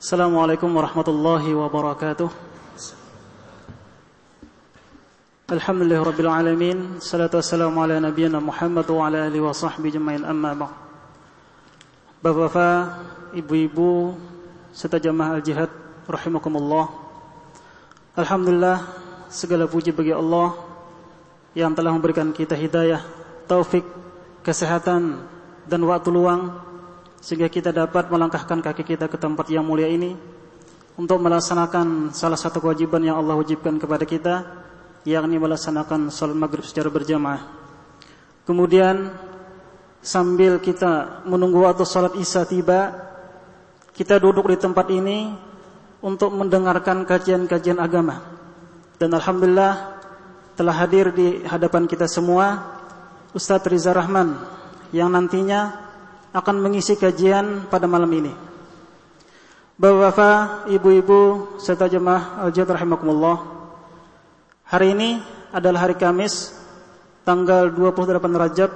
Assalamualaikum warahmatullahi wabarakatuh. Alhamdulillah rabbil alamin. Salatu wassalamu ala Muhammad wa ala wa sahbihi jamain amma ba'd. Bapak-bapak, ibu-ibu, al-jihad rahimakumullah. Alhamdulillah segala puji bagi Allah yang telah memberikan kita hidayah, taufik, kesehatan dan waktu luang sehingga kita dapat melangkahkan kaki kita ke tempat yang mulia ini untuk melaksanakan salah satu kewajiban yang Allah wajibkan kepada kita yakni melaksanakan salat maghrib secara berjamaah. Kemudian sambil kita menunggu waktu salat Isya tiba, kita duduk di tempat ini untuk mendengarkan kajian-kajian agama. Dan alhamdulillah telah hadir di hadapan kita semua Ustadz Riza Rahman yang nantinya akan mengisi kajian pada malam ini. Bapak-bapak, ibu-ibu, serta jemaah al-jihad rahimakumullah. Hari ini adalah hari Kamis, tanggal 28 Rajab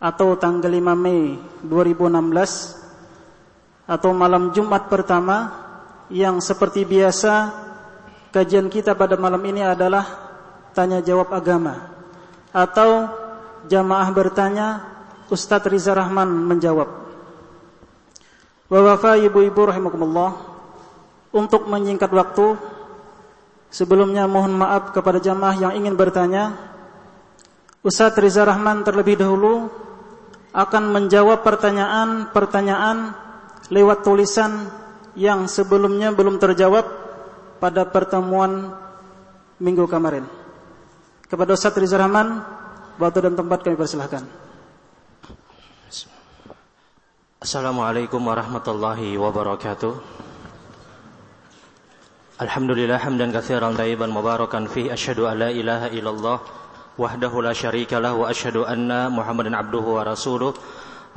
atau tanggal 5 Mei 2016 atau malam Jumat pertama yang seperti biasa kajian kita pada malam ini adalah tanya jawab agama atau jamaah bertanya Ustadz Riza Rahman menjawab. Bapak ibu-ibu rahimakumullah, untuk menyingkat waktu, sebelumnya mohon maaf kepada jamaah yang ingin bertanya. Ustadz Riza Rahman terlebih dahulu akan menjawab pertanyaan-pertanyaan lewat tulisan yang sebelumnya belum terjawab pada pertemuan minggu kemarin. Kepada Ustadz Riza Rahman, waktu dan tempat kami persilahkan. Assalamualaikum warahmatullahi wabarakatuh. Alhamdulillah hamdan katsiran tayyiban mubarakan fihi asyhadu an la ilaha illallah wahdahu la syarika lah wa asyhadu anna Muhammadan abduhu wa rasuluh.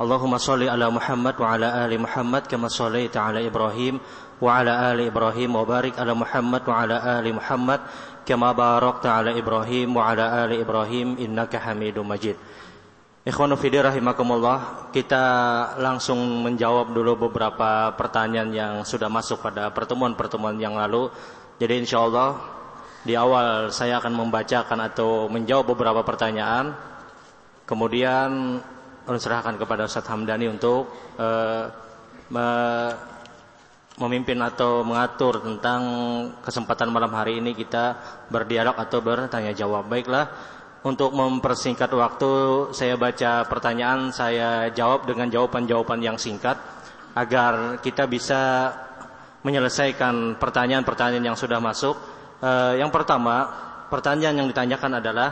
Allahumma salli ala Muhammad wa ala ali Muhammad kama shallaita ala Ibrahim wa ala ali Ibrahim wa barik ala Muhammad wa ala ali Muhammad kama barakta ala Ibrahim wa ala ali Ibrahim innaka Hamidum Majid Ikhwanu fidi rahimakumullah, kita langsung menjawab dulu beberapa pertanyaan yang sudah masuk pada pertemuan-pertemuan yang lalu. Jadi insya Allah di awal saya akan membacakan atau menjawab beberapa pertanyaan. Kemudian serahkan kepada Ustaz Hamdani untuk uh, me memimpin atau mengatur tentang kesempatan malam hari ini kita berdialog atau bertanya jawab. Baiklah. Untuk mempersingkat waktu, saya baca pertanyaan, saya jawab dengan jawaban-jawaban yang singkat agar kita bisa menyelesaikan pertanyaan-pertanyaan yang sudah masuk. E, yang pertama, pertanyaan yang ditanyakan adalah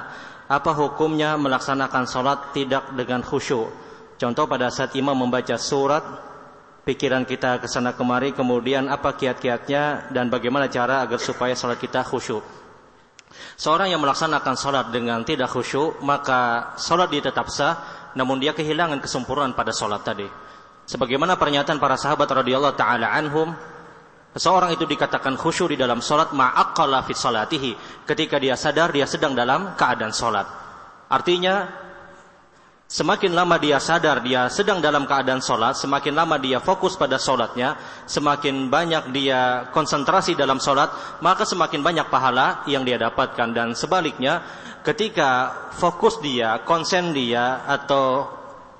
apa hukumnya melaksanakan sholat tidak dengan khusyuk? Contoh pada saat imam membaca surat, pikiran kita ke sana kemari, kemudian apa kiat-kiatnya dan bagaimana cara agar supaya sholat kita khusyuk? Seorang yang melaksanakan sholat dengan tidak khusyuk, maka sholat dia tetap sah, namun dia kehilangan kesempurnaan pada sholat tadi. Sebagaimana pernyataan para sahabat radhiyallahu taala anhum, seorang itu dikatakan khusyuk di dalam sholat ma'akala fi. Ketika dia sadar dia sedang dalam keadaan sholat. Artinya Semakin lama dia sadar dia sedang dalam keadaan sholat, semakin lama dia fokus pada sholatnya, semakin banyak dia konsentrasi dalam sholat, maka semakin banyak pahala yang dia dapatkan. Dan sebaliknya, ketika fokus dia, konsen dia, atau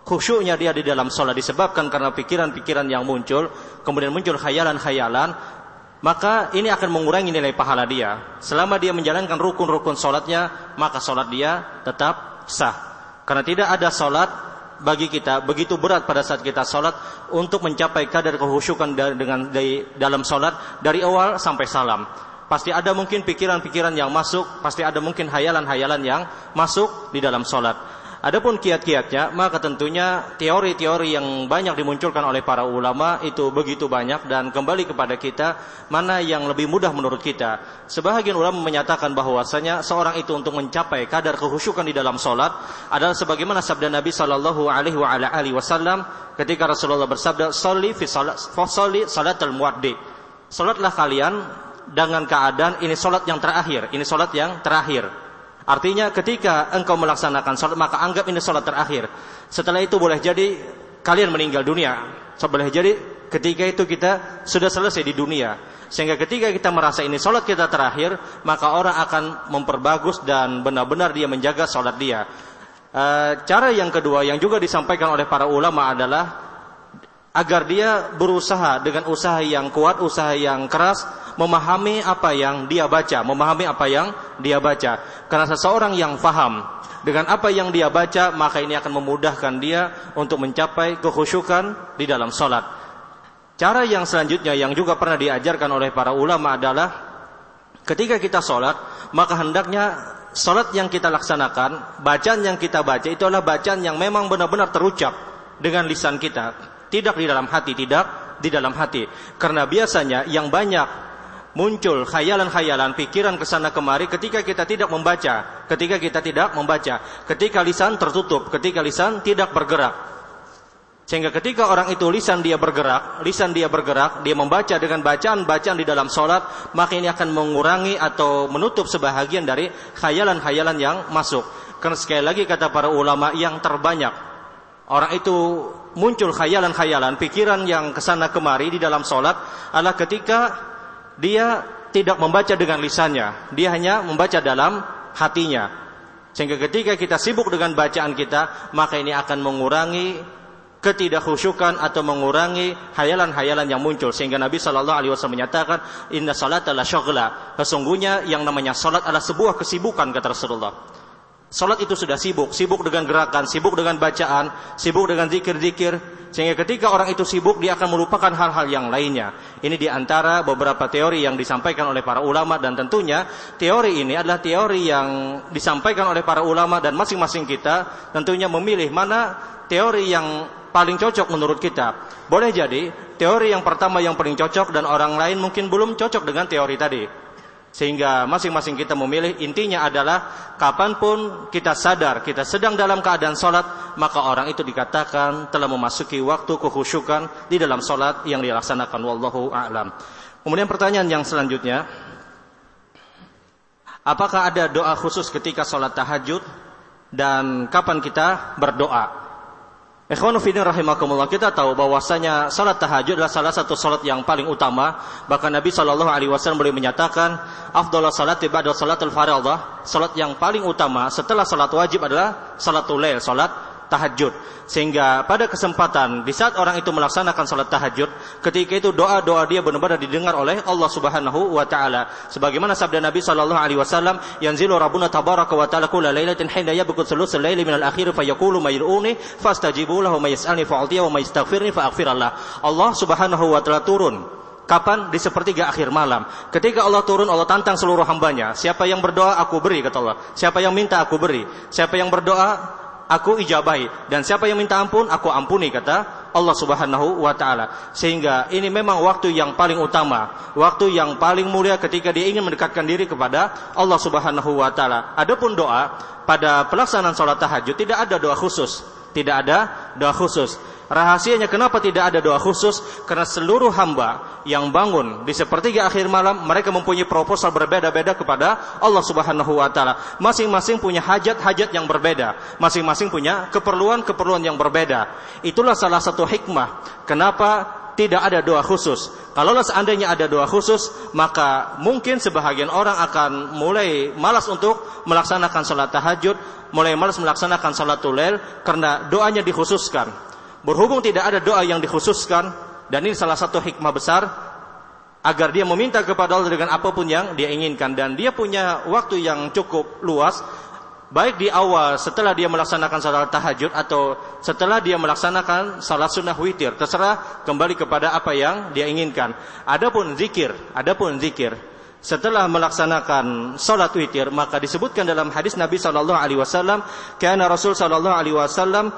khusyuknya dia di dalam sholat disebabkan karena pikiran-pikiran yang muncul, kemudian muncul khayalan-khayalan, maka ini akan mengurangi nilai pahala dia. Selama dia menjalankan rukun-rukun sholatnya, maka sholat dia tetap sah. Karena tidak ada solat bagi kita begitu berat pada saat kita solat untuk mencapai kadar kehusukan dengan dari dalam solat dari awal sampai salam. Pasti ada mungkin pikiran-pikiran yang masuk, pasti ada mungkin hayalan-hayalan yang masuk di dalam solat. Adapun kiat-kiatnya, maka tentunya teori-teori yang banyak dimunculkan oleh para ulama itu begitu banyak dan kembali kepada kita mana yang lebih mudah menurut kita. Sebahagian ulama menyatakan bahwasanya seorang itu untuk mencapai kadar kehusukan di dalam solat adalah sebagaimana sabda Nabi Shallallahu Alaihi Wasallam ketika Rasulullah bersabda, "Soli fi salat, soli salat al muaddi." Salatlah kalian dengan keadaan ini solat yang terakhir, ini solat yang terakhir. Artinya ketika engkau melaksanakan sholat maka anggap ini sholat terakhir. Setelah itu boleh jadi kalian meninggal dunia. So, boleh jadi Ketika itu kita sudah selesai di dunia. Sehingga ketika kita merasa ini sholat kita terakhir, maka orang akan memperbagus dan benar-benar dia menjaga sholat dia. E, cara yang kedua yang juga disampaikan oleh para ulama adalah agar dia berusaha dengan usaha yang kuat, usaha yang keras, memahami apa yang dia baca, memahami apa yang dia baca. Karena seseorang yang faham dengan apa yang dia baca, maka ini akan memudahkan dia untuk mencapai kekhusyukan di dalam sholat. Cara yang selanjutnya yang juga pernah diajarkan oleh para ulama adalah ketika kita sholat, maka hendaknya sholat yang kita laksanakan, bacaan yang kita baca itu adalah bacaan yang memang benar-benar terucap dengan lisan kita, tidak di dalam hati, tidak di dalam hati. Karena biasanya yang banyak muncul khayalan-khayalan, pikiran ke sana kemari ketika kita tidak membaca, ketika kita tidak membaca, ketika lisan tertutup, ketika lisan tidak bergerak. Sehingga ketika orang itu lisan dia bergerak, lisan dia bergerak, dia membaca dengan bacaan-bacaan di dalam sholat, maka ini akan mengurangi atau menutup sebahagian dari khayalan-khayalan yang masuk. Karena sekali lagi kata para ulama yang terbanyak orang itu muncul khayalan-khayalan, pikiran yang ke sana kemari di dalam sholat adalah ketika dia tidak membaca dengan lisannya, dia hanya membaca dalam hatinya. Sehingga ketika kita sibuk dengan bacaan kita, maka ini akan mengurangi ketidakhusyukan atau mengurangi hayalan-hayalan yang muncul. Sehingga Nabi Shallallahu alaihi wasallam menyatakan inna salat adalah syagla. Sesungguhnya yang namanya salat adalah sebuah kesibukan kata Rasulullah salat itu sudah sibuk sibuk dengan gerakan sibuk dengan bacaan sibuk dengan zikir-zikir sehingga ketika orang itu sibuk dia akan melupakan hal-hal yang lainnya ini di antara beberapa teori yang disampaikan oleh para ulama dan tentunya teori ini adalah teori yang disampaikan oleh para ulama dan masing-masing kita tentunya memilih mana teori yang paling cocok menurut kita. Boleh jadi teori yang pertama yang paling cocok dan orang lain mungkin belum cocok dengan teori tadi. Sehingga masing-masing kita memilih intinya adalah kapan pun kita sadar kita sedang dalam keadaan sholat maka orang itu dikatakan telah memasuki waktu kekhusyukan di dalam sholat yang dilaksanakan wallahu a'lam. Kemudian pertanyaan yang selanjutnya Apakah ada doa khusus ketika sholat tahajud dan kapan kita berdoa? Ikhwanu fidin rahimakumullah kita tahu bahwasanya salat tahajud adalah salah satu salat yang paling utama. Bahkan Nabi Shallallahu alaihi wasallam boleh menyatakan afdhalus salati ba'da salatul fardhah salat yang paling utama setelah salat wajib adalah salatul lail salat tahajud. Sehingga pada kesempatan di saat orang itu melaksanakan salat tahajud, ketika itu doa-doa dia benar-benar didengar oleh Allah Subhanahu wa taala. Sebagaimana sabda Nabi sallallahu alaihi wasallam, "Yanzilu Rabbuna tabaraka wa ta'ala kulla lailatin hina yabqut thulutsal laili minal akhir fa yaqulu may yuruni fastajibu lahu may yas'alni wa may yastaghfirni fa'aghfirallah." Allah Subhanahu wa taala turun Kapan? Di sepertiga akhir malam. Ketika Allah turun, Allah tantang seluruh hambanya. Siapa yang berdoa, aku beri, kata Allah. Siapa yang minta, aku beri. Siapa yang berdoa, aku ijabahi dan siapa yang minta ampun aku ampuni kata Allah Subhanahu wa taala. Sehingga ini memang waktu yang paling utama, waktu yang paling mulia ketika dia ingin mendekatkan diri kepada Allah Subhanahu wa taala. Adapun doa pada pelaksanaan salat tahajud tidak ada doa khusus, tidak ada doa khusus. Rahasianya kenapa tidak ada doa khusus? Karena seluruh hamba yang bangun di sepertiga akhir malam mereka mempunyai proposal berbeda-beda kepada Allah Subhanahu wa taala. Masing-masing punya hajat-hajat yang berbeda, masing-masing punya keperluan-keperluan yang berbeda. Itulah salah satu hikmah kenapa tidak ada doa khusus. Kalau seandainya ada doa khusus, maka mungkin sebahagian orang akan mulai malas untuk melaksanakan salat tahajud, mulai malas melaksanakan salat lail karena doanya dikhususkan. Berhubung tidak ada doa yang dikhususkan dan ini salah satu hikmah besar agar dia meminta kepada Allah dengan apa pun yang dia inginkan dan dia punya waktu yang cukup luas baik di awal setelah dia melaksanakan salat tahajud atau setelah dia melaksanakan salat sunnah witir terserah kembali kepada apa yang dia inginkan. Adapun zikir adapun zikir setelah melaksanakan salat witir maka disebutkan dalam hadis Nabi sallallahu alaihi wasallam karena Rasul sallallahu alaihi wasallam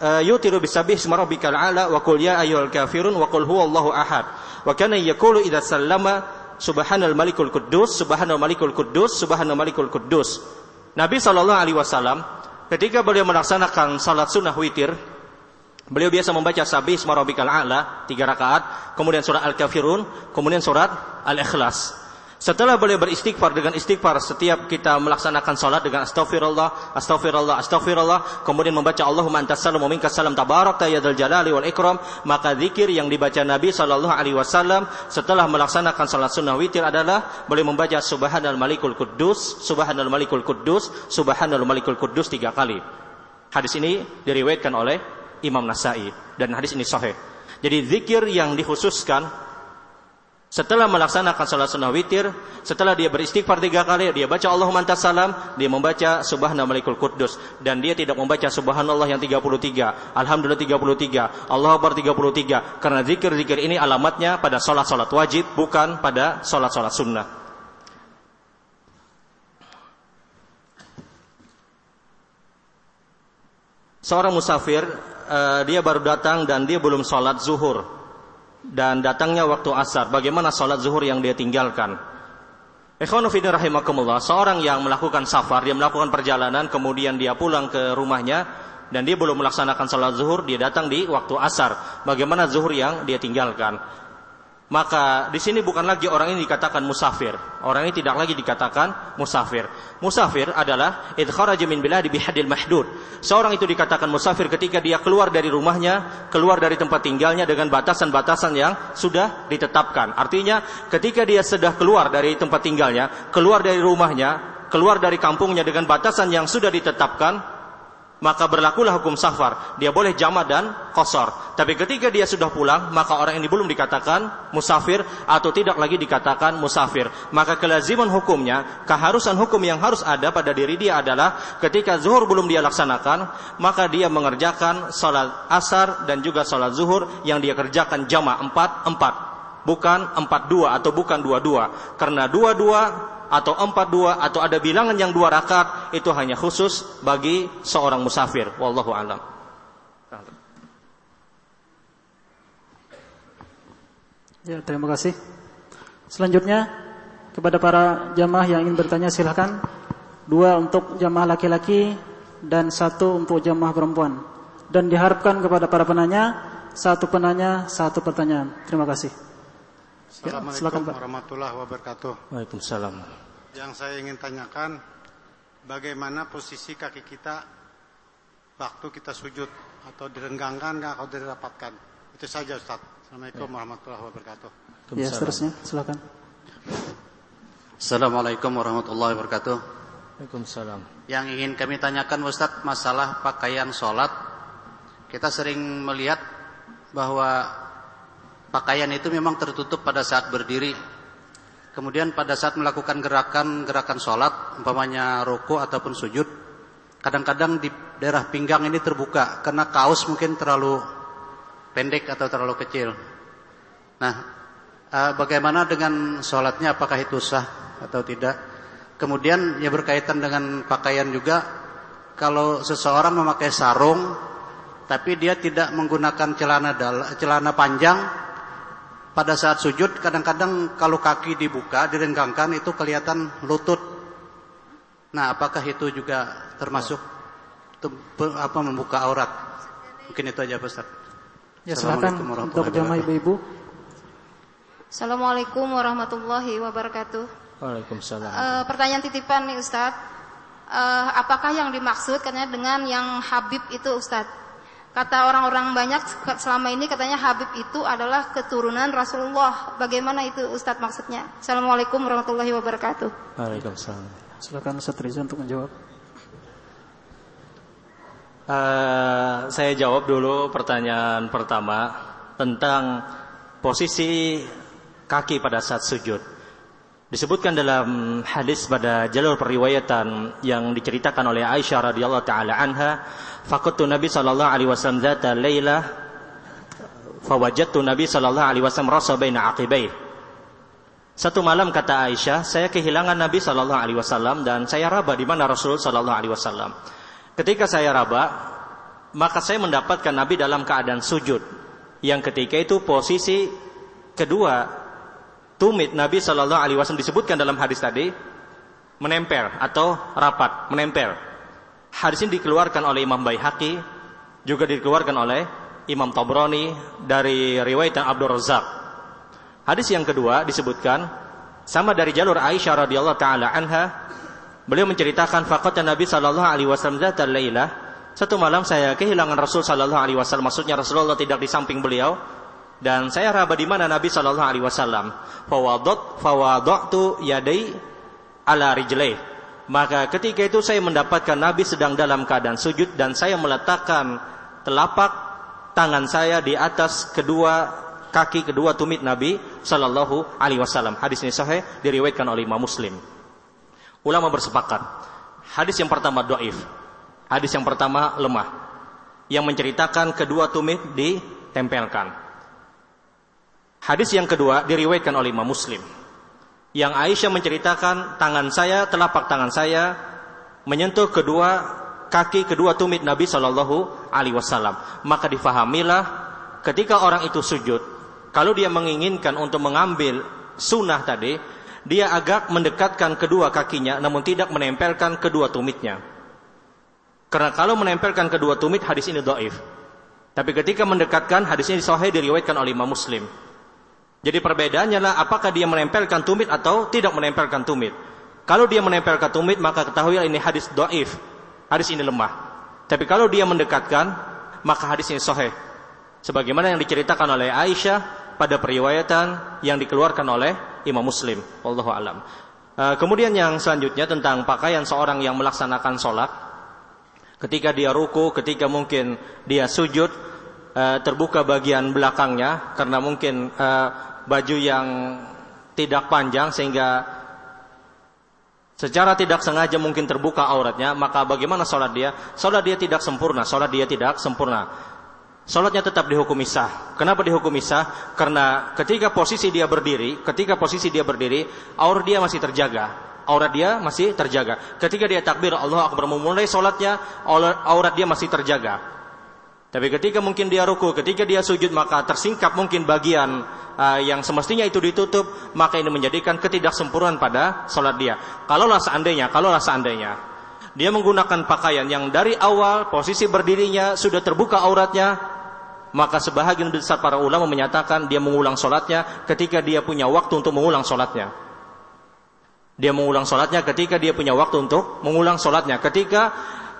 uh, yutiru bisabih isma ala wa qul ya ayyuhal kafirun wa qul huwallahu ahad. Wa kana yaqulu idza sallama subhanal malikul quddus subhanal malikul quddus subhanal malikul quddus Nabi sallallahu alaihi wasallam ketika beliau melaksanakan salat sunnah witir beliau biasa membaca sabih isma rabbikal ala tiga rakaat kemudian surat al-kafirun kemudian surat al-ikhlas Setelah boleh beristighfar dengan istighfar setiap kita melaksanakan salat dengan astaghfirullah, astaghfirullah, astaghfirullah, kemudian membaca Allahumma antas salam wa minkas salam tabarakta ya jalali wal ikram, maka zikir yang dibaca Nabi sallallahu alaihi wasallam setelah melaksanakan salat sunnah witir adalah boleh membaca subhanal malikul quddus, subhanal malikul quddus, subhanal malikul quddus tiga kali. Hadis ini diriwayatkan oleh Imam Nasai dan hadis ini sahih. Jadi zikir yang dikhususkan setelah melaksanakan salat sunnah witir, setelah dia beristighfar tiga kali, dia baca Allahumma antas salam, dia membaca subhana malikul quddus. Dan dia tidak membaca subhanallah yang 33, alhamdulillah 33, Allah akbar 33 karena zikir-zikir ini alamatnya pada salat-salat wajib bukan pada salat-salat sunnah. Seorang musafir, uh, dia baru datang dan dia belum sholat zuhur dan datangnya waktu asar, bagaimana sholat zuhur yang dia tinggalkan? Ikhwanufidin rahimakumullah, seorang yang melakukan safar, dia melakukan perjalanan, kemudian dia pulang ke rumahnya, dan dia belum melaksanakan sholat zuhur, dia datang di waktu asar. Bagaimana zuhur yang dia tinggalkan? Maka di sini bukan lagi orang ini dikatakan musafir. Orang ini tidak lagi dikatakan musafir. Musafir adalah idkharaja min biladi bihadil mahdud. Seorang itu dikatakan musafir ketika dia keluar dari rumahnya, keluar dari tempat tinggalnya dengan batasan-batasan yang sudah ditetapkan. Artinya ketika dia sudah keluar dari tempat tinggalnya, keluar dari rumahnya, keluar dari kampungnya dengan batasan yang sudah ditetapkan, maka berlakulah hukum safar. Dia boleh jama dan kosor. Tapi ketika dia sudah pulang, maka orang ini belum dikatakan musafir atau tidak lagi dikatakan musafir. Maka kelaziman hukumnya, keharusan hukum yang harus ada pada diri dia adalah ketika zuhur belum dia laksanakan, maka dia mengerjakan salat asar dan juga salat zuhur yang dia kerjakan jama empat empat. Bukan empat dua atau bukan dua dua. Karena dua dua atau empat dua atau ada bilangan yang dua rakaat itu hanya khusus bagi seorang musafir. Wallahu alam. Ya, terima kasih. Selanjutnya kepada para jamaah yang ingin bertanya silahkan dua untuk jamaah laki-laki dan satu untuk jamaah perempuan dan diharapkan kepada para penanya satu penanya satu pertanyaan. Terima kasih. Ya, Assalamualaikum warahmatullahi wabarakatuh. Waalaikumsalam. Yang saya ingin tanyakan, bagaimana posisi kaki kita waktu kita sujud atau direnggangkan atau dirapatkan? Itu saja Ustaz. Assalamualaikum ya. warahmatullahi wabarakatuh. Ya, seterusnya silakan. Assalamualaikum warahmatullahi wabarakatuh. Waalaikumsalam. Yang ingin kami tanyakan Ustaz masalah pakaian sholat. Kita sering melihat bahwa pakaian itu memang tertutup pada saat berdiri. Kemudian pada saat melakukan gerakan-gerakan sholat, umpamanya ruku ataupun sujud, kadang-kadang di daerah pinggang ini terbuka karena kaos mungkin terlalu pendek atau terlalu kecil. Nah, eh, bagaimana dengan sholatnya? Apakah itu sah atau tidak? Kemudian ya berkaitan dengan pakaian juga, kalau seseorang memakai sarung, tapi dia tidak menggunakan celana celana panjang, pada saat sujud kadang-kadang kalau kaki dibuka direnggangkan itu kelihatan lutut. Nah, apakah itu juga termasuk apa membuka aurat? Mungkin itu aja Ustaz. Ya silakan untuk jamaah ibu-ibu. Assalamualaikum warahmatullahi wabarakatuh. Waalaikumsalam. Uh, pertanyaan titipan nih Ustaz. Uh, apakah yang dimaksud katanya dengan yang Habib itu Ustaz? Kata orang-orang banyak selama ini katanya Habib itu adalah keturunan Rasulullah. Bagaimana itu Ustadz maksudnya? Assalamualaikum warahmatullahi wabarakatuh. Waalaikumsalam. Silakan Ustadz Riza untuk menjawab. Uh, saya jawab dulu pertanyaan pertama tentang posisi kaki pada saat sujud. Disebutkan dalam hadis pada jalur periwayatan yang diceritakan oleh Aisyah radhiyallahu taala anha Fakutu Nabi sallallahu alaihi wasallam zata laila fawajadtu Nabi sallallahu alaihi wasallam rasa baina aqibai. Satu malam kata Aisyah, saya kehilangan Nabi sallallahu alaihi wasallam dan saya raba di mana Rasul sallallahu alaihi wasallam. Ketika saya raba, maka saya mendapatkan Nabi dalam keadaan sujud. Yang ketika itu posisi kedua tumit Nabi sallallahu alaihi wasallam disebutkan dalam hadis tadi menempel atau rapat, menempel. Hadis ini dikeluarkan oleh Imam Baihaqi, juga dikeluarkan oleh Imam Tabrani dari riwayat Abdul Razak. Hadis yang kedua disebutkan sama dari jalur Aisyah radhiyallahu taala anha beliau menceritakan faqata Nabi sallallahu alaihi wasallam zatal satu malam saya kehilangan Rasul sallallahu alaihi wasallam maksudnya Rasulullah tidak di samping beliau dan saya raba di mana Nabi sallallahu alaihi wasallam fawadat fawadatu yadai ala rijlai maka ketika itu saya mendapatkan Nabi sedang dalam keadaan sujud dan saya meletakkan telapak tangan saya di atas kedua kaki kedua tumit Nabi Shallallahu Alaihi Wasallam. Hadis ini sahih diriwayatkan oleh Imam Muslim. Ulama bersepakat. Hadis yang pertama doif. Hadis yang pertama lemah. Yang menceritakan kedua tumit ditempelkan. Hadis yang kedua diriwayatkan oleh Imam Muslim. Yang Aisyah menceritakan tangan saya, telapak tangan saya menyentuh kedua kaki kedua tumit Nabi Shallallahu Alaihi Wasallam. Maka difahamilah ketika orang itu sujud, kalau dia menginginkan untuk mengambil sunnah tadi, dia agak mendekatkan kedua kakinya namun tidak menempelkan kedua tumitnya. Karena kalau menempelkan kedua tumit hadis ini doif. Tapi ketika mendekatkan hadis ini sahih diriwayatkan oleh Imam Muslim. Jadi perbedaannya lah apakah dia menempelkan tumit atau tidak menempelkan tumit. Kalau dia menempelkan tumit maka ketahui ini hadis doif. Hadis ini lemah. Tapi kalau dia mendekatkan maka hadis ini sahih. Sebagaimana yang diceritakan oleh Aisyah pada periwayatan yang dikeluarkan oleh Imam Muslim. Wallahu alam. Uh, kemudian yang selanjutnya tentang pakaian seorang yang melaksanakan sholat. Ketika dia ruku, ketika mungkin dia sujud, uh, terbuka bagian belakangnya karena mungkin uh, baju yang tidak panjang sehingga secara tidak sengaja mungkin terbuka auratnya, maka bagaimana sholat dia? Sholat dia tidak sempurna, sholat dia tidak sempurna. Sholatnya tetap dihukumi sah. Kenapa dihukumi sah? Karena ketika posisi dia berdiri, ketika posisi dia berdiri, aurat dia masih terjaga. Aurat dia masih terjaga. Ketika dia takbir Allah Akbar memulai sholatnya, aurat dia masih terjaga. Tapi ketika mungkin dia ruku, ketika dia sujud, maka tersingkap mungkin bagian uh, yang semestinya itu ditutup, maka ini menjadikan ketidaksempurnaan pada sholat dia. Kalaulah seandainya, kalaulah seandainya, dia menggunakan pakaian yang dari awal posisi berdirinya sudah terbuka auratnya, maka sebahagian besar para ulama menyatakan dia mengulang sholatnya ketika dia punya waktu untuk mengulang sholatnya. Dia mengulang sholatnya ketika dia punya waktu untuk mengulang sholatnya. Ketika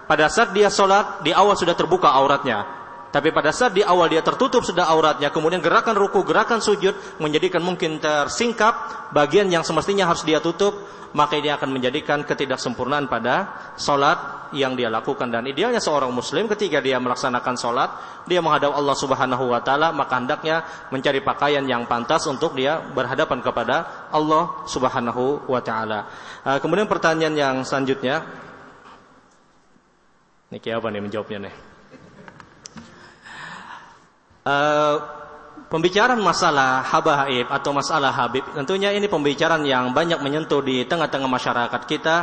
pada saat dia sholat di awal sudah terbuka auratnya. Tapi pada saat di awal dia tertutup sudah auratnya, kemudian gerakan ruku, gerakan sujud menjadikan mungkin tersingkap bagian yang semestinya harus dia tutup, maka ini akan menjadikan ketidaksempurnaan pada sholat yang dia lakukan dan idealnya seorang muslim ketika dia melaksanakan sholat dia menghadap Allah Subhanahu Wa Taala maka hendaknya mencari pakaian yang pantas untuk dia berhadapan kepada Allah Subhanahu Wa Taala. Uh, kemudian pertanyaan yang selanjutnya, kayak apa nih menjawabnya nih? Uh, Pembicaraan masalah habaib atau masalah habib tentunya ini pembicaraan yang banyak menyentuh di tengah-tengah masyarakat kita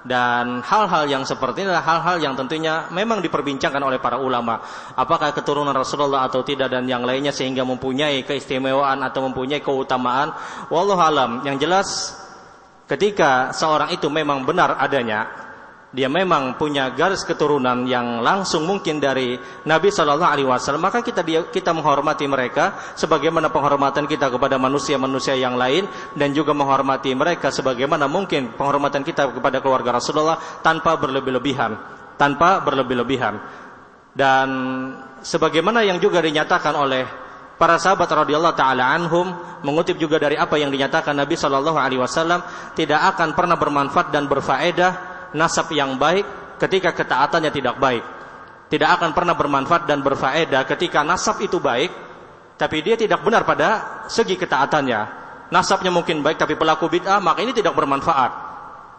dan hal-hal yang seperti ini adalah hal-hal yang tentunya memang diperbincangkan oleh para ulama. Apakah keturunan Rasulullah atau tidak dan yang lainnya sehingga mempunyai keistimewaan atau mempunyai keutamaan? Wallahu alam. Yang jelas ketika seorang itu memang benar adanya dia memang punya garis keturunan yang langsung mungkin dari Nabi Shallallahu Alaihi Wasallam, maka kita kita menghormati mereka sebagaimana penghormatan kita kepada manusia-manusia yang lain dan juga menghormati mereka sebagaimana mungkin penghormatan kita kepada keluarga Rasulullah tanpa berlebih-lebihan, tanpa berlebih-lebihan. Dan sebagaimana yang juga dinyatakan oleh para sahabat radhiyallahu taala anhum mengutip juga dari apa yang dinyatakan Nabi Shallallahu alaihi wasallam tidak akan pernah bermanfaat dan berfaedah nasab yang baik ketika ketaatannya tidak baik. Tidak akan pernah bermanfaat dan berfaedah ketika nasab itu baik, tapi dia tidak benar pada segi ketaatannya. Nasabnya mungkin baik tapi pelaku bid'ah, maka ini tidak bermanfaat.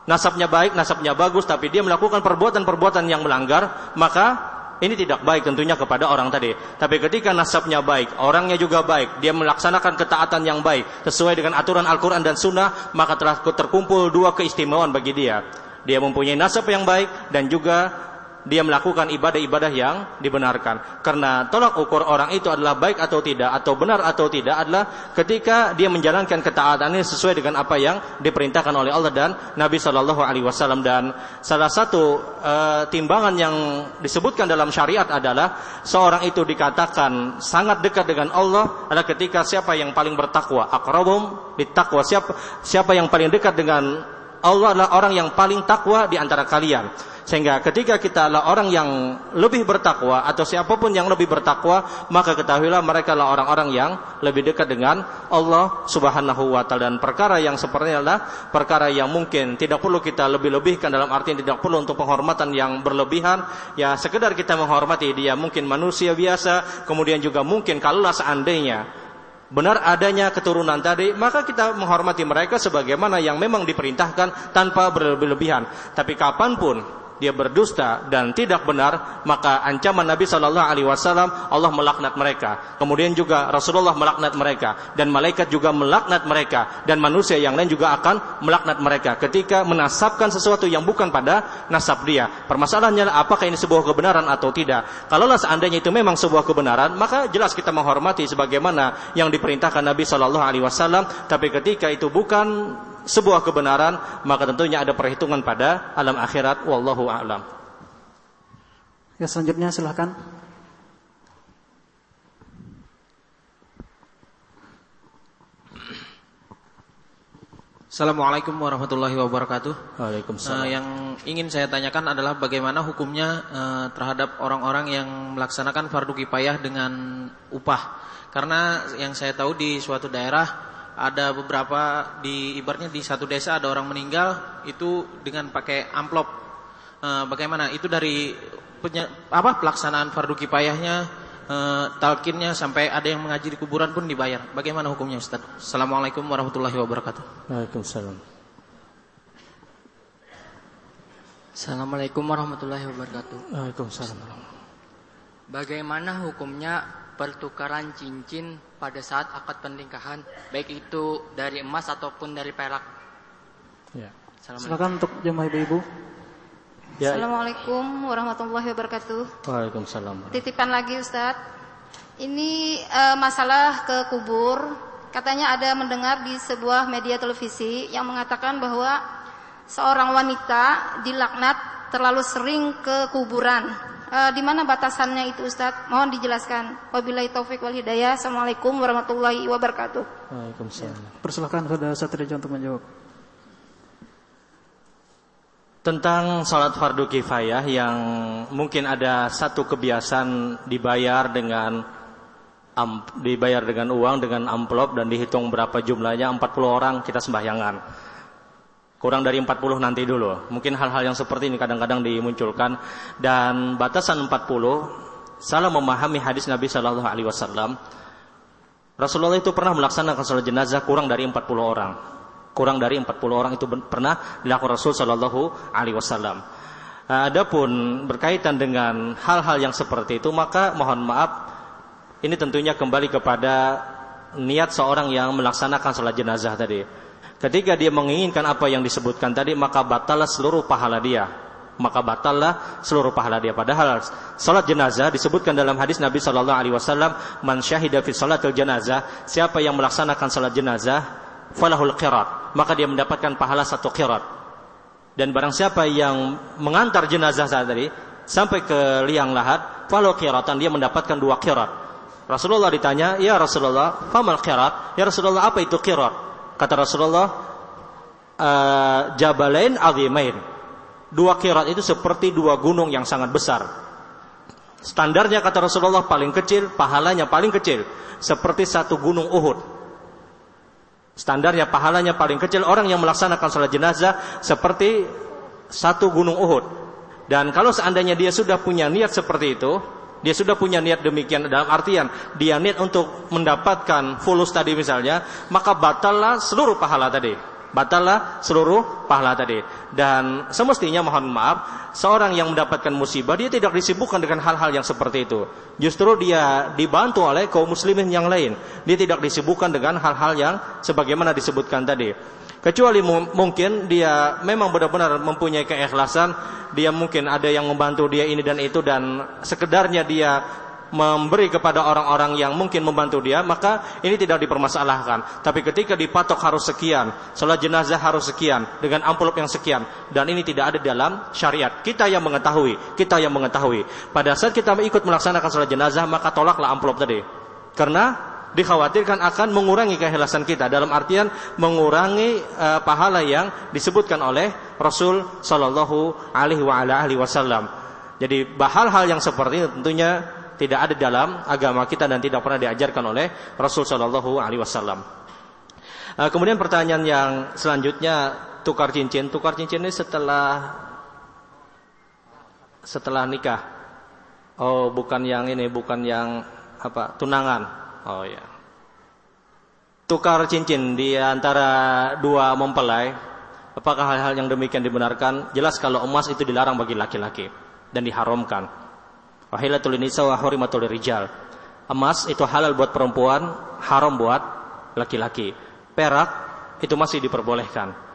Nasabnya baik, nasabnya bagus, tapi dia melakukan perbuatan-perbuatan yang melanggar, maka ini tidak baik tentunya kepada orang tadi. Tapi ketika nasabnya baik, orangnya juga baik, dia melaksanakan ketaatan yang baik sesuai dengan aturan Al-Quran dan Sunnah, maka telah terkumpul dua keistimewaan bagi dia. Dia mempunyai nasab yang baik dan juga dia melakukan ibadah-ibadah yang dibenarkan. Karena tolak ukur orang itu adalah baik atau tidak atau benar atau tidak adalah ketika dia menjalankan ketaatannya sesuai dengan apa yang diperintahkan oleh Allah dan Nabi Shallallahu Alaihi Wasallam dan salah satu uh, timbangan yang disebutkan dalam syariat adalah seorang itu dikatakan sangat dekat dengan Allah adalah ketika siapa yang paling bertakwa akrabum ditakwa siapa siapa yang paling dekat dengan Allah adalah orang yang paling takwa di antara kalian. Sehingga ketika kita adalah orang yang lebih bertakwa atau siapa pun yang lebih bertakwa, maka ketahuilah mereka adalah orang-orang yang lebih dekat dengan Allah Subhanahu wa taala. Dan perkara yang seperti adalah perkara yang mungkin tidak perlu kita lebih-lebihkan dalam arti tidak perlu untuk penghormatan yang berlebihan, ya sekedar kita menghormati dia mungkin manusia biasa, kemudian juga mungkin kalaulah seandainya benar adanya keturunan tadi, maka kita menghormati mereka sebagaimana yang memang diperintahkan tanpa berlebihan. Tapi kapan pun dia berdusta dan tidak benar, maka ancaman Nabi Shallallahu Alaihi Wasallam Allah melaknat mereka. Kemudian juga Rasulullah melaknat mereka dan malaikat juga melaknat mereka dan manusia yang lain juga akan melaknat mereka ketika menasabkan sesuatu yang bukan pada nasab dia. Permasalahannya apakah ini sebuah kebenaran atau tidak. Kalaulah seandainya itu memang sebuah kebenaran, maka jelas kita menghormati sebagaimana yang diperintahkan Nabi Shallallahu Alaihi Wasallam. Tapi ketika itu bukan sebuah kebenaran, maka tentunya ada perhitungan pada alam akhirat. Wallahu a'lam. Ya selanjutnya silahkan. Assalamualaikum warahmatullahi wabarakatuh. Waalaikumsalam. Uh, yang ingin saya tanyakan adalah bagaimana hukumnya uh, terhadap orang-orang yang melaksanakan fardu kifayah dengan upah. Karena yang saya tahu di suatu daerah ada beberapa di ibaratnya di satu desa ada orang meninggal itu dengan pakai amplop. E, bagaimana itu dari penya, apa pelaksanaan fardu kifayahnya e, talkinnya sampai ada yang mengaji di kuburan pun dibayar. Bagaimana hukumnya Ustaz? Assalamualaikum warahmatullahi wabarakatuh. Waalaikumsalam. Assalamualaikum warahmatullahi wabarakatuh. Waalaikumsalam. Bagaimana hukumnya pertukaran cincin pada saat akad pernikahan baik itu dari emas ataupun dari perak. Ya. Silakan untuk jemaah ibu-ibu. Ya. Assalamualaikum warahmatullahi wabarakatuh. Waalaikumsalam. Titipan lagi Ustadz. Ini uh, masalah ke kubur. Katanya ada mendengar di sebuah media televisi yang mengatakan bahwa seorang wanita dilaknat terlalu sering ke kuburan e, di mana batasannya itu Ustaz? Mohon dijelaskan. Wabillahi taufik wal hidayah. Assalamualaikum warahmatullahi wabarakatuh. Waalaikumsalam. Ya. Persilahkan Saudara Satria untuk menjawab. Tentang salat fardu kifayah yang mungkin ada satu kebiasaan dibayar dengan dibayar dengan uang dengan amplop dan dihitung berapa jumlahnya 40 orang kita sembahyangan kurang dari 40 nanti dulu. Mungkin hal-hal yang seperti ini kadang-kadang dimunculkan dan batasan 40 salah memahami hadis Nabi Shallallahu alaihi wasallam. Rasulullah itu pernah melaksanakan salat jenazah kurang dari 40 orang. Kurang dari 40 orang itu pernah dilakukan Rasul Shallallahu alaihi wasallam. Adapun berkaitan dengan hal-hal yang seperti itu maka mohon maaf ini tentunya kembali kepada niat seorang yang melaksanakan salat jenazah tadi Ketika dia menginginkan apa yang disebutkan tadi, maka batallah seluruh pahala dia. Maka batallah seluruh pahala dia. Padahal salat jenazah disebutkan dalam hadis Nabi Wasallam, "Man syahida fi salatil jenazah." Siapa yang melaksanakan salat jenazah, falahul qirat. Maka dia mendapatkan pahala satu qirat. Dan barang siapa yang mengantar jenazah saat tadi sampai ke liang lahat, falau qiratan dia mendapatkan dua qirat. Rasulullah ditanya, "Ya Rasulullah, famal qirat?" Ya Rasulullah, apa itu qirat? Kata Rasulullah, uh, Jabalain azimain. Dua kirat itu seperti dua gunung yang sangat besar. Standarnya kata Rasulullah paling kecil, pahalanya paling kecil. Seperti satu gunung Uhud. Standarnya pahalanya paling kecil. Orang yang melaksanakan sholat jenazah seperti satu gunung Uhud. Dan kalau seandainya dia sudah punya niat seperti itu, dia sudah punya niat demikian dalam artian dia niat untuk mendapatkan fulus tadi misalnya, maka batallah seluruh pahala tadi. batallah seluruh pahala tadi. Dan semestinya mohon maaf, seorang yang mendapatkan musibah dia tidak disibukkan dengan hal-hal yang seperti itu. Justru dia dibantu oleh kaum muslimin yang lain. Dia tidak disibukkan dengan hal-hal yang sebagaimana disebutkan tadi. Kecuali mungkin dia memang benar-benar mempunyai keikhlasan, dia mungkin ada yang membantu dia ini dan itu dan sekedarnya dia memberi kepada orang-orang yang mungkin membantu dia, maka ini tidak dipermasalahkan. Tapi ketika dipatok harus sekian, salat jenazah harus sekian dengan amplop yang sekian dan ini tidak ada dalam syariat. Kita yang mengetahui, kita yang mengetahui. Pada saat kita ikut melaksanakan salat jenazah, maka tolaklah amplop tadi. Karena dikhawatirkan akan mengurangi keikhlasan kita dalam artian mengurangi uh, pahala yang disebutkan oleh Rasul Shallallahu Alaihi Wasallam. Jadi hal-hal yang seperti ini tentunya tidak ada dalam agama kita dan tidak pernah diajarkan oleh Rasul Shallallahu Alaihi Wasallam. Uh, kemudian pertanyaan yang selanjutnya tukar cincin. Tukar cincin ini setelah setelah nikah. Oh, bukan yang ini, bukan yang apa tunangan. Oh ya. Tukar cincin di antara dua mempelai. Apakah hal-hal yang demikian dibenarkan? Jelas kalau emas itu dilarang bagi laki-laki dan diharamkan. Wahilatul nisa wa hurimatul rijal. Emas itu halal buat perempuan, haram buat laki-laki. Perak itu masih diperbolehkan.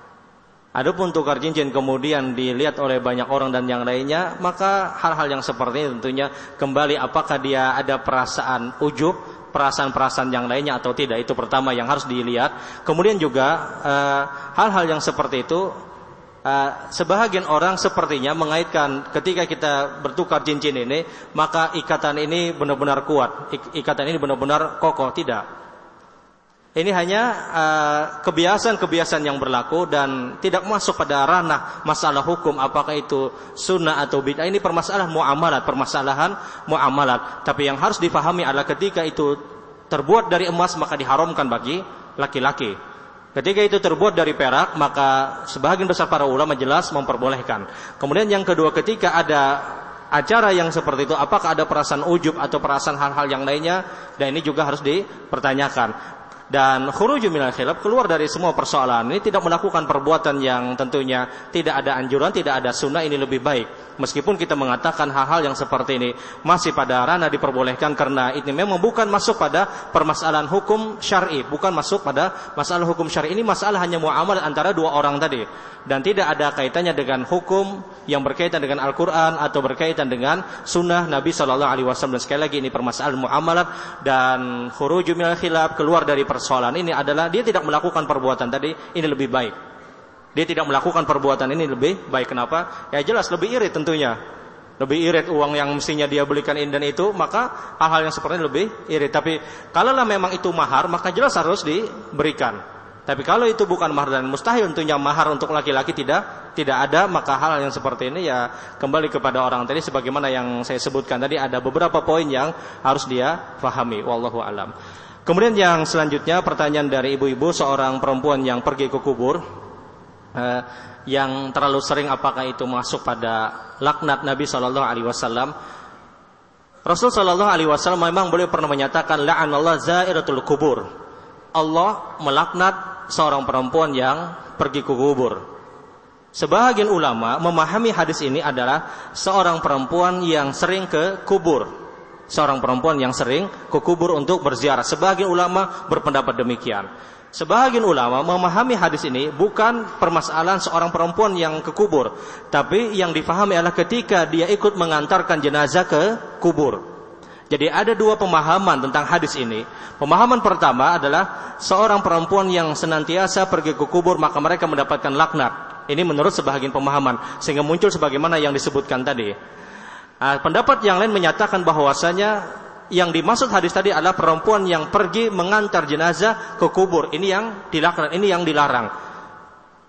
Adapun tukar cincin kemudian dilihat oleh banyak orang dan yang lainnya, maka hal-hal yang seperti ini tentunya kembali apakah dia ada perasaan ujub, perasaan-perasaan yang lainnya atau tidak. Itu pertama yang harus dilihat. Kemudian juga eh, hal-hal uh, yang seperti itu Uh, sebahagian orang sepertinya mengaitkan ketika kita bertukar cincin ini maka ikatan ini benar-benar kuat Ik ikatan ini benar-benar kokoh tidak ini hanya uh, kebiasaan-kebiasaan uh, yang berlaku dan tidak masuk pada ranah masalah hukum apakah itu sunnah atau bid'ah ini permasalahan muamalat permasalahan muamalat tapi yang harus difahami adalah ketika itu terbuat dari emas maka diharamkan bagi laki-laki Ketika itu terbuat dari perak, maka sebagian besar para ulama jelas memperbolehkan. Kemudian yang kedua, ketika ada acara yang seperti itu, apakah ada perasaan ujub atau perasaan hal-hal yang lainnya? Dan ini juga harus dipertanyakan. Dan khuruju minal khilaf keluar dari semua persoalan ini tidak melakukan perbuatan yang tentunya tidak ada anjuran, tidak ada sunnah ini lebih baik. Meskipun kita mengatakan hal-hal yang seperti ini masih pada ranah diperbolehkan karena ini memang bukan masuk pada permasalahan hukum syar'i, bukan masuk pada masalah hukum syar'i. Ini masalah hanya muamalah antara dua orang tadi dan tidak ada kaitannya dengan hukum yang berkaitan dengan Al-Qur'an atau berkaitan dengan sunnah Nabi Shallallahu alaihi wasallam. Sekali lagi ini permasalahan muamalah dan khuruju minal khilaf keluar dari persoalan ini adalah dia tidak melakukan perbuatan tadi ini lebih baik. Dia tidak melakukan perbuatan ini lebih baik. Kenapa? Ya jelas lebih irit tentunya. Lebih irit uang yang mestinya dia belikan ini dan itu, maka hal-hal yang seperti ini lebih irit. Tapi kalaulah memang itu mahar, maka jelas harus diberikan. Tapi kalau itu bukan mahar dan mustahil tentunya mahar untuk laki-laki tidak tidak ada, maka hal yang seperti ini ya kembali kepada orang tadi sebagaimana yang saya sebutkan tadi ada beberapa poin yang harus dia fahami. Wallahu alam. Kemudian yang selanjutnya pertanyaan dari ibu-ibu seorang perempuan yang pergi ke kubur eh, yang terlalu sering apakah itu masuk pada laknat Nabi Shallallahu Alaihi Wasallam. Rasul Shallallahu Alaihi Wasallam memang boleh pernah menyatakan Allah zairatul kubur. Allah melaknat seorang perempuan yang pergi ke kubur. Sebahagian ulama memahami hadis ini adalah seorang perempuan yang sering ke kubur. Seorang perempuan yang sering ke kubur untuk berziarah. Sebahagian ulama berpendapat demikian. Sebagian ulama memahami hadis ini bukan permasalahan seorang perempuan yang ke kubur, tapi yang difahami adalah ketika dia ikut mengantarkan jenazah ke kubur. Jadi ada dua pemahaman tentang hadis ini. Pemahaman pertama adalah seorang perempuan yang senantiasa pergi ke kubur maka mereka mendapatkan laknat. Ini menurut sebagian pemahaman sehingga muncul sebagaimana yang disebutkan tadi. Nah, pendapat yang lain menyatakan bahwasanya yang dimaksud hadis tadi adalah perempuan yang pergi mengantar jenazah ke kubur. Ini yang dilarang, ini yang dilarang.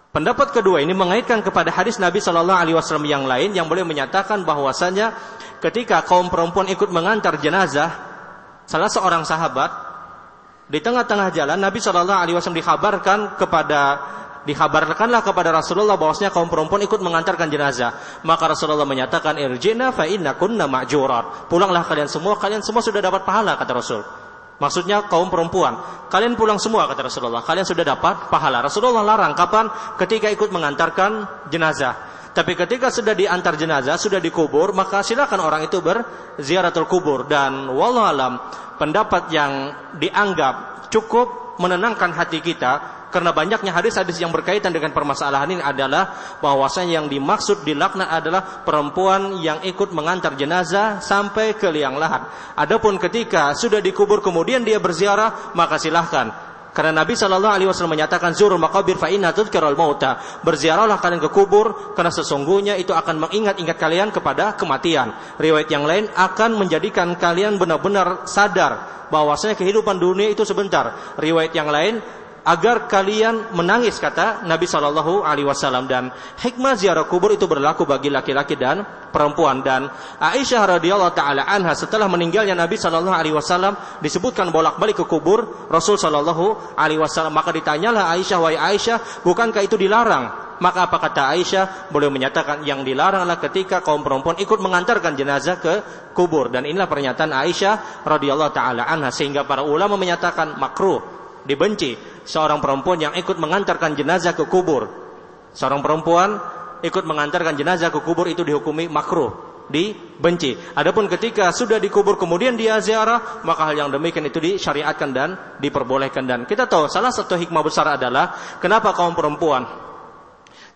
Pendapat kedua ini mengaitkan kepada hadis Nabi Shallallahu Alaihi Wasallam yang lain yang boleh menyatakan bahwasanya ketika kaum perempuan ikut mengantar jenazah, salah seorang sahabat di tengah-tengah jalan Nabi Shallallahu Alaihi Wasallam dikabarkan kepada dikabarkanlah kepada Rasulullah bahwasanya kaum perempuan ikut mengantarkan jenazah. Maka Rasulullah menyatakan irjina fa inna kunna ma'jurat. Pulanglah kalian semua, kalian semua sudah dapat pahala kata Rasul. Maksudnya kaum perempuan. Kalian pulang semua kata Rasulullah. Kalian sudah dapat pahala. Rasulullah larang kapan? Ketika ikut mengantarkan jenazah. Tapi ketika sudah diantar jenazah, sudah dikubur, maka silakan orang itu berziaratul kubur dan wallahualam pendapat yang dianggap cukup menenangkan hati kita karena banyaknya hadis-hadis yang berkaitan dengan permasalahan ini adalah bahwasanya yang dimaksud dilaknat adalah perempuan yang ikut mengantar jenazah sampai ke liang lahat. Adapun ketika sudah dikubur kemudian dia berziarah, maka silahkan karena Nabi Shallallahu Alaihi Wasallam menyatakan zurul makabir fa inna mauta. Berziarahlah kalian ke kubur karena sesungguhnya itu akan mengingat-ingat kalian kepada kematian. Riwayat yang lain akan menjadikan kalian benar-benar sadar bahwasanya kehidupan dunia itu sebentar. Riwayat yang lain agar kalian menangis kata Nabi Shallallahu Alaihi Wasallam. Dan hikmah ziarah kubur itu berlaku bagi laki-laki dan perempuan. Dan Aisyah radhiyallahu taala anha setelah meninggalnya Nabi Shallallahu Alaihi Wasallam disebutkan bolak-balik ke kubur Rasul Shallallahu Alaihi Wasallam. Maka ditanyalah Aisyah wahai Aisyah bukankah itu dilarang? Maka apa kata Aisyah? Boleh menyatakan yang dilaranglah ketika kaum perempuan ikut mengantarkan jenazah ke kubur. Dan inilah pernyataan Aisyah radhiyallahu taala anha sehingga para ulama menyatakan makruh dibenci seorang perempuan yang ikut mengantarkan jenazah ke kubur. Seorang perempuan ikut mengantarkan jenazah ke kubur itu dihukumi makruh, dibenci. Adapun ketika sudah dikubur kemudian dia ziarah, maka hal yang demikian itu disyariatkan dan diperbolehkan dan kita tahu salah satu hikmah besar adalah kenapa kaum perempuan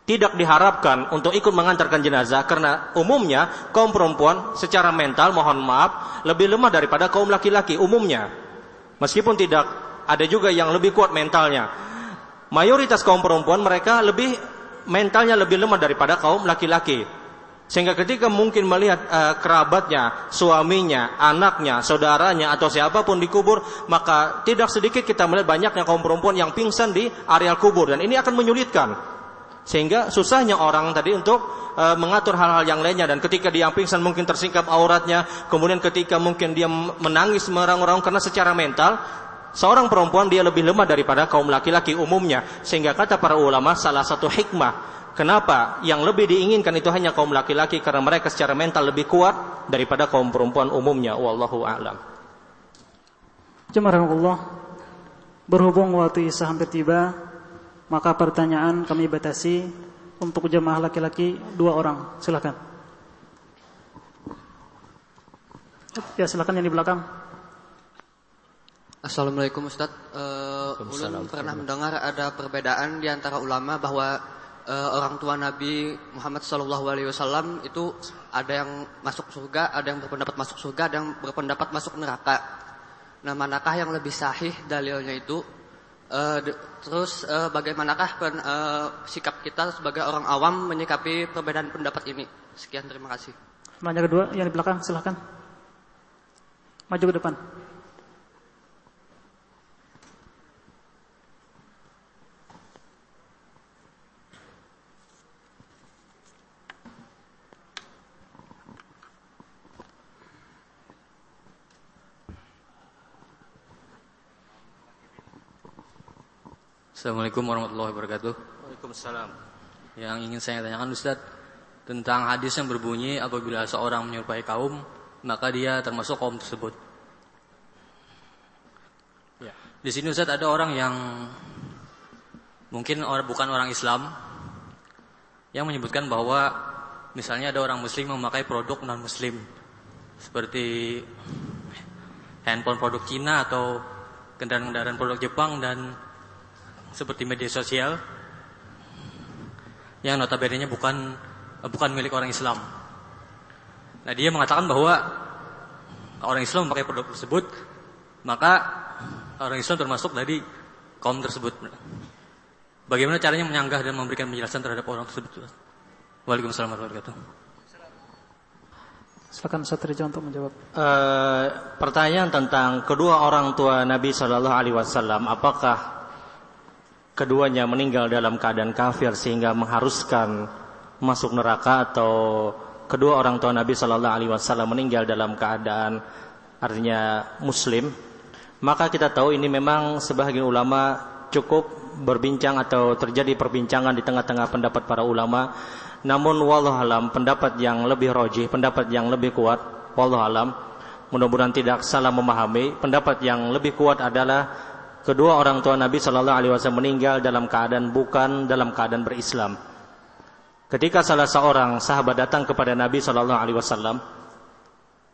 tidak diharapkan untuk ikut mengantarkan jenazah karena umumnya kaum perempuan secara mental mohon maaf lebih lemah daripada kaum laki-laki umumnya. Meskipun tidak ada juga yang lebih kuat mentalnya. Mayoritas kaum perempuan mereka lebih mentalnya lebih lemah daripada kaum laki-laki. Sehingga ketika mungkin melihat uh, kerabatnya, suaminya, anaknya, saudaranya atau siapa pun dikubur, maka tidak sedikit kita melihat banyaknya kaum perempuan yang pingsan di areal kubur dan ini akan menyulitkan. Sehingga susahnya orang tadi untuk uh, mengatur hal-hal yang lainnya dan ketika dia pingsan mungkin tersingkap auratnya, kemudian ketika mungkin dia menangis merang-rang karena secara mental Seorang perempuan dia lebih lemah daripada kaum laki-laki umumnya. Sehingga kata para ulama salah satu hikmah Kenapa yang lebih diinginkan itu hanya kaum laki-laki karena mereka secara mental lebih kuat daripada kaum perempuan umumnya. Wallahu a'lam. Jemaah Berhubung waktu Isa hampir tiba, maka pertanyaan kami batasi untuk jemaah laki-laki dua orang. Silakan. Ya silakan yang di belakang. Assalamualaikum Ustaz. Uh, ulun pernah mendengar ada perbedaan di antara ulama bahwa uh, orang tua Nabi Muhammad SAW itu ada yang masuk surga, ada yang berpendapat masuk surga, ada yang berpendapat masuk neraka. Nah, manakah yang lebih sahih dalilnya itu? Uh, terus uh, bagaimanakah pen, uh, sikap kita sebagai orang awam menyikapi perbedaan pendapat ini? Sekian terima kasih. Nanya kedua yang di belakang silahkan. Maju ke depan. Assalamualaikum warahmatullahi wabarakatuh. Waalaikumsalam. Yang ingin saya tanyakan Ustaz tentang hadis yang berbunyi apabila seorang menyerupai kaum maka dia termasuk kaum tersebut. Ya. Di sini Ustaz ada orang yang mungkin orang bukan orang Islam yang menyebutkan bahwa misalnya ada orang muslim memakai produk non muslim seperti handphone produk Cina atau kendaraan-kendaraan produk Jepang dan seperti media sosial yang notabene bukan bukan milik orang Islam. Nah, dia mengatakan bahwa orang Islam memakai produk tersebut, maka orang Islam termasuk dari kaum tersebut. Bagaimana caranya menyanggah dan memberikan penjelasan terhadap orang tersebut? Waalaikumsalam warahmatullahi wabarakatuh. Silakan Ustaz untuk menjawab. Uh, pertanyaan tentang kedua orang tua Nabi Shallallahu Alaihi Wasallam, apakah keduanya meninggal dalam keadaan kafir sehingga mengharuskan masuk neraka atau kedua orang tua Nabi Shallallahu Alaihi Wasallam meninggal dalam keadaan artinya Muslim, maka kita tahu ini memang sebagian ulama cukup berbincang atau terjadi perbincangan di tengah-tengah pendapat para ulama. Namun wallahualam pendapat yang lebih rojih, pendapat yang lebih kuat, wallahualam mudah-mudahan tidak salah memahami. Pendapat yang lebih kuat adalah kedua orang tua Nabi Shallallahu Alaihi Wasallam meninggal dalam keadaan bukan dalam keadaan berislam. Ketika salah seorang sahabat datang kepada Nabi Shallallahu Alaihi Wasallam,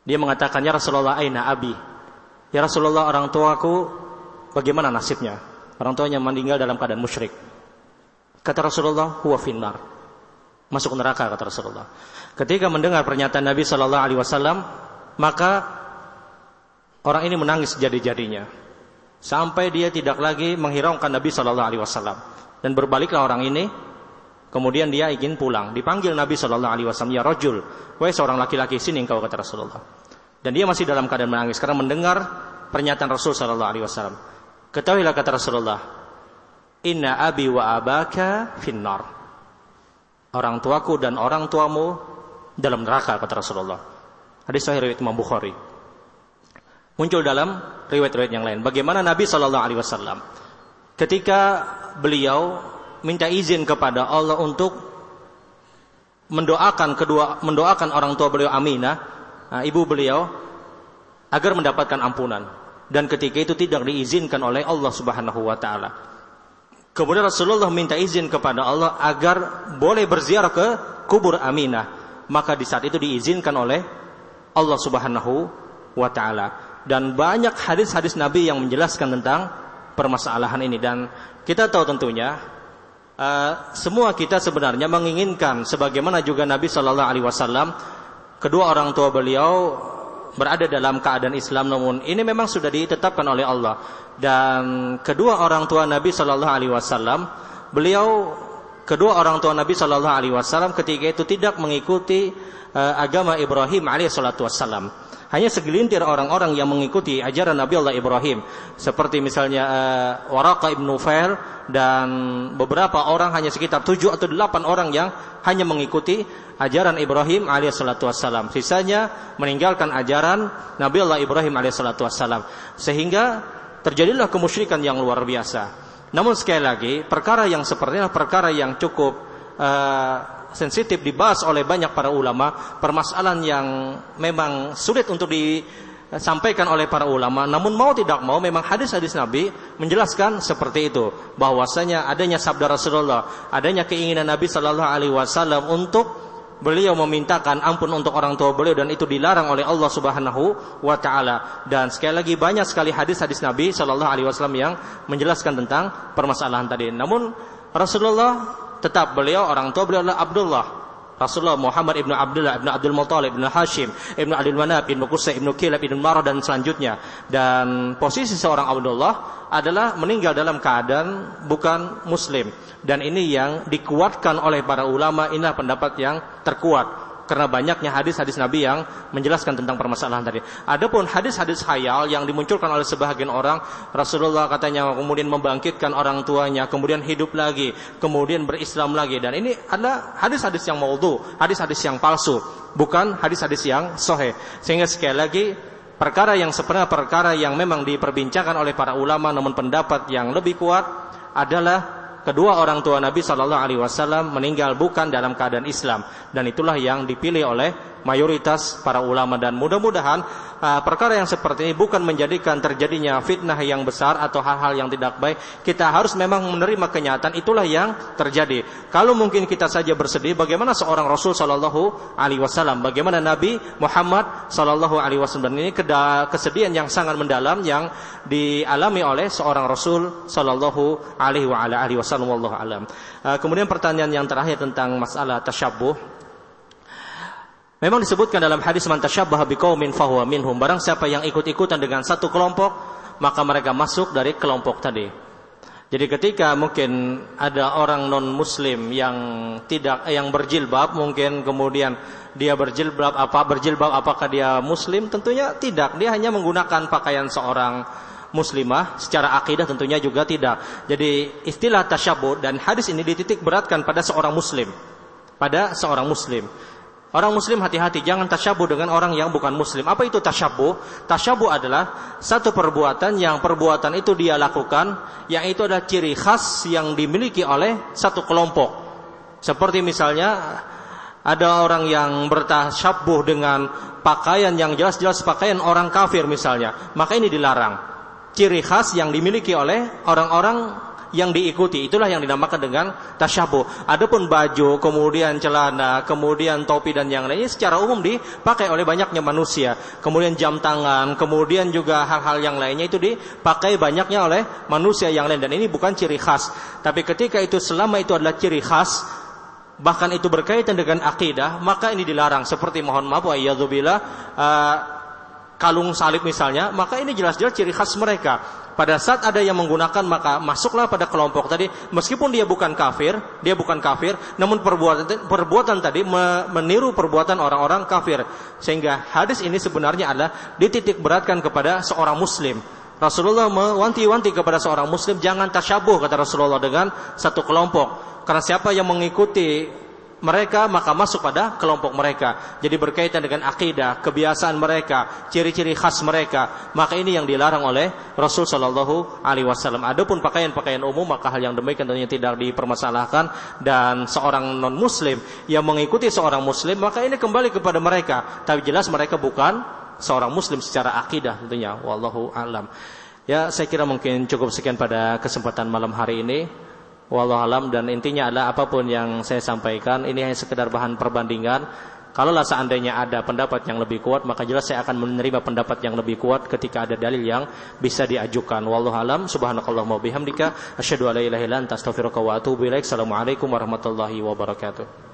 dia mengatakan, Ya Rasulullah, aina abi? Ya Rasulullah, orang tuaku bagaimana nasibnya? Orang tuanya meninggal dalam keadaan musyrik. Kata Rasulullah, huwa finnar. Masuk neraka kata Rasulullah. Ketika mendengar pernyataan Nabi Shallallahu Alaihi Wasallam, maka orang ini menangis jadi-jadinya sampai dia tidak lagi menghiraukan Nabi Shallallahu Alaihi Wasallam. Dan berbaliklah orang ini kemudian dia ingin pulang. Dipanggil Nabi Shallallahu Alaihi Wasallam ya rojul wahai seorang laki-laki sini engkau kata Rasulullah. Dan dia masih dalam keadaan menangis karena mendengar pernyataan Rasul Shallallahu Alaihi Wasallam. Ketahuilah kata Rasulullah Inna abi wa abaka finnar. Orang tuaku dan orang tuamu dalam neraka kata Rasulullah. Hadis sahih riwayat Imam Bukhari. Muncul dalam riwayat-riwayat yang lain. Bagaimana Nabi Shallallahu Alaihi Wasallam ketika beliau minta izin kepada Allah untuk mendoakan kedua mendoakan orang tua beliau Aminah, nah, ibu beliau agar mendapatkan ampunan. Dan ketika itu tidak diizinkan oleh Allah Subhanahu wa taala. Kemudian Rasulullah minta izin kepada Allah agar boleh berziarah ke kubur Aminah. Maka di saat itu diizinkan oleh Allah Subhanahu wa taala. Dan banyak hadis-hadis Nabi yang menjelaskan tentang permasalahan ini dan kita tahu tentunya uh, semua kita sebenarnya menginginkan sebagaimana juga Nabi Shallallahu alaihi wasallam kedua orang tua beliau berada dalam keadaan Islam namun ini memang sudah ditetapkan oleh Allah dan kedua orang tua Nabi Shallallahu alaihi wasallam beliau kedua orang tua Nabi Shallallahu alaihi wasallam ketika itu tidak mengikuti uh, agama Ibrahim alaihissalatu wassalam. Hanya segelintir orang-orang yang mengikuti ajaran Nabi Allah Ibrahim. Seperti misalnya uh, Waraka ibn Nufail dan beberapa orang hanya sekitar tujuh atau delapan orang yang hanya mengikuti ajaran Ibrahim alaihissalatu wassalam. Sisanya meninggalkan ajaran Nabi Allah Ibrahim alaihissalatu wassalam. Sehingga terjadilah kemusyrikan yang luar biasa. Namun sekali lagi, perkara yang seperti ini perkara yang cukup uh, sensitif dibahas oleh banyak para ulama, permasalahan yang memang sulit untuk disampaikan oleh para ulama, namun mau tidak mau memang hadis-hadis Nabi menjelaskan seperti itu, bahwasanya adanya sabda Rasulullah, adanya keinginan Nabi Shallallahu alaihi wasallam untuk beliau memintakan ampun untuk orang tua beliau dan itu dilarang oleh Allah Subhanahu wa taala. Dan sekali lagi banyak sekali hadis-hadis Nabi Shallallahu alaihi wasallam yang menjelaskan tentang permasalahan tadi. Namun Rasulullah tetap beliau orang tua beliau adalah Abdullah. Rasulullah Muhammad ibnu Abdullah ibnu Abdul Muttalib ibnu Hashim ibnu Abdul Manab ibnu Qusay ibnu Kilab ibnu Marah dan selanjutnya. Dan posisi seorang Abdullah adalah meninggal dalam keadaan bukan Muslim. Dan ini yang dikuatkan oleh para ulama inilah pendapat yang terkuat karena banyaknya hadis-hadis Nabi yang menjelaskan tentang permasalahan tadi. Adapun hadis-hadis khayal yang dimunculkan oleh sebagian orang, Rasulullah katanya kemudian membangkitkan orang tuanya, kemudian hidup lagi, kemudian berislam lagi dan ini adalah hadis-hadis yang maudhu, hadis-hadis yang palsu, bukan hadis-hadis yang sahih. Sehingga sekali lagi perkara yang sebenarnya perkara yang memang diperbincangkan oleh para ulama namun pendapat yang lebih kuat adalah kedua orang tua Nabi Shallallahu Alaihi Wasallam meninggal bukan dalam keadaan Islam dan itulah yang dipilih oleh mayoritas para ulama dan mudah-mudahan uh, perkara yang seperti ini bukan menjadikan terjadinya fitnah yang besar atau hal-hal yang tidak baik. Kita harus memang menerima kenyataan itulah yang terjadi. Kalau mungkin kita saja bersedih, bagaimana seorang Rasul Shallallahu Alaihi Wasallam, bagaimana Nabi Muhammad Shallallahu Alaihi Wasallam ini kesedihan yang sangat mendalam yang dialami oleh seorang Rasul Shallallahu Alaihi Wasallam. Uh, kemudian pertanyaan yang terakhir tentang masalah tasyabuh. Memang disebutkan dalam hadis man tasyabbaha biqaumin fahuwa minhum. Barang siapa yang ikut-ikutan dengan satu kelompok, maka mereka masuk dari kelompok tadi. Jadi ketika mungkin ada orang non muslim yang tidak yang berjilbab mungkin kemudian dia berjilbab apa berjilbab apakah dia muslim? Tentunya tidak. Dia hanya menggunakan pakaian seorang muslimah secara akidah tentunya juga tidak. Jadi istilah tasyabbuh dan hadis ini dititik beratkan pada seorang muslim. Pada seorang muslim. Orang muslim hati-hati jangan tasyabuh dengan orang yang bukan muslim. Apa itu tasyabuh? Tasyabuh adalah satu perbuatan yang perbuatan itu dia lakukan yang itu adalah ciri khas yang dimiliki oleh satu kelompok. Seperti misalnya ada orang yang bertasyabuh dengan pakaian yang jelas-jelas pakaian orang kafir misalnya, maka ini dilarang. Ciri khas yang dimiliki oleh orang-orang yang diikuti itulah yang dinamakan dengan tasyabuh. Adapun baju, kemudian celana, kemudian topi dan yang lainnya secara umum dipakai oleh banyaknya manusia. Kemudian jam tangan, kemudian juga hal-hal yang lainnya itu dipakai banyaknya oleh manusia yang lain dan ini bukan ciri khas. Tapi ketika itu selama itu adalah ciri khas, bahkan itu berkaitan dengan akidah, maka ini dilarang. Seperti mohon maaf wa uh, kalung salib misalnya, maka ini jelas-jelas ciri khas mereka pada saat ada yang menggunakan maka masuklah pada kelompok tadi meskipun dia bukan kafir, dia bukan kafir, namun perbuatan perbuatan tadi meniru perbuatan orang-orang kafir. Sehingga hadis ini sebenarnya adalah dititik beratkan kepada seorang muslim. Rasulullah mewanti-wanti kepada seorang muslim jangan tasyabuh kata Rasulullah dengan satu kelompok. Karena siapa yang mengikuti mereka maka masuk pada kelompok mereka. Jadi berkaitan dengan akidah, kebiasaan mereka, ciri-ciri khas mereka, maka ini yang dilarang oleh Rasul Shallallahu Alaihi Wasallam. Adapun pakaian-pakaian umum maka hal yang demikian tentunya tidak dipermasalahkan dan seorang non Muslim yang mengikuti seorang Muslim maka ini kembali kepada mereka. Tapi jelas mereka bukan seorang Muslim secara akidah tentunya. Wallahu alam. Ya, saya kira mungkin cukup sekian pada kesempatan malam hari ini. Wallahu alam dan intinya adalah apa pun yang saya sampaikan ini hanya sekedar bahan perbandingan. Kalaulah seandainya ada pendapat yang lebih kuat, maka jelas saya akan menerima pendapat yang lebih kuat ketika ada dalil yang bisa diajukan. Wallahu alam, subhanakallahumma bihamdika, asyhadu an la ilaha illa anta astaghfiruka wa atubu ilaik. Assalamualaikum warahmatullahi wabarakatuh.